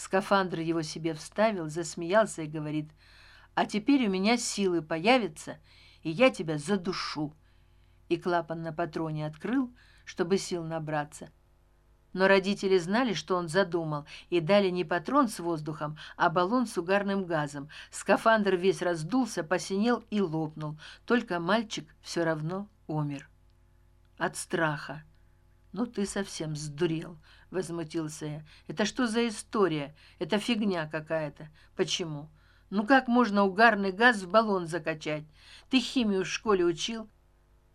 скафандр его себе вставил засмеялся и говорит а теперь у меня силы появятся и я тебя задушу и клапан на патроне открыл чтобы сил набраться. Но родители знали что он задумал и дали не патрон с воздухом а баллон с угарным газом. Скафандр весь раздулся посинел и лопнул. Только мальчик все равно умер. От страха ну ты совсем сдурел возмутился я. Это что за история? Это фигня какая то почему? Ну как можно угарный газ в баллон закачать? Ты химию в школе учил?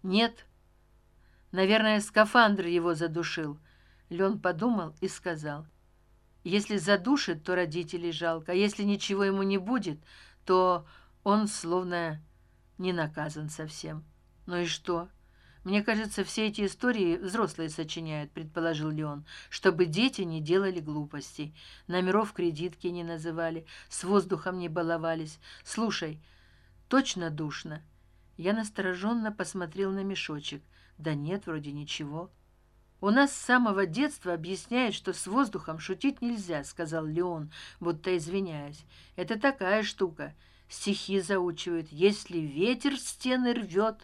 Нет наверное скафандр его задушил лен подумал и сказал. Если задушит то родителей жалко. А если ничего ему не будет то он словно не наказан совсем. Ну и что мне кажется все эти истории взрослые сочиняют предположил леон чтобы дети не делали глупостей. Номеров кредитки не называли с воздухом не баловались. Слушай точно душно? Я настороженно посмотрел на мешочек. Да нет вроде ничего у нас с самого детства объясняет что с воздухом шутить нельзя сказал леон будто извиняясь. Это такая штука. Стихи заучивают. Если ветер стены рвет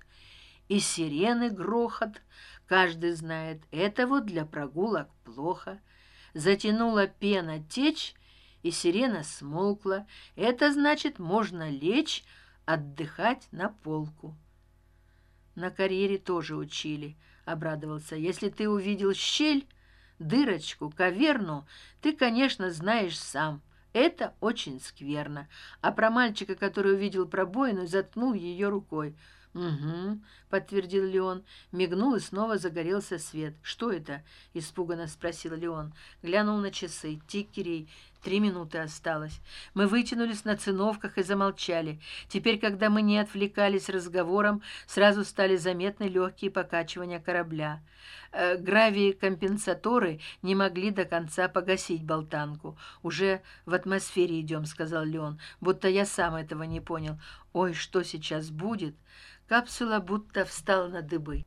и сирены грохот. Каждый знает это вот для прогулок плохо. Затянула пена течь и сирена смолкла. Это значит можно лечь отдыхать на полку. На карьере тоже учили обрадовался. Если ты увидел щель дырочку каверну ты конечно знаешь сам. Это очень скверно. А про мальчика который увидел пробоину заткнул ее рукой угу подтвердил леон. Мигнул и снова загорелся свет. Что это испуганно спросил леон. Глянул на часы. Тикерей три минуты осталось. Мы вытянулись на циновках и замолчали. Теперь когда мы не отвлекались разговором сразу стали заметны легкие покачивания корабля. Э, гравии компенсаторы не могли до конца погасить болтанку. Уже в атмосфере идем сказал леон. Будто я сам этого не понял. Ой что сейчас будет? Капсула будто встала на дыбы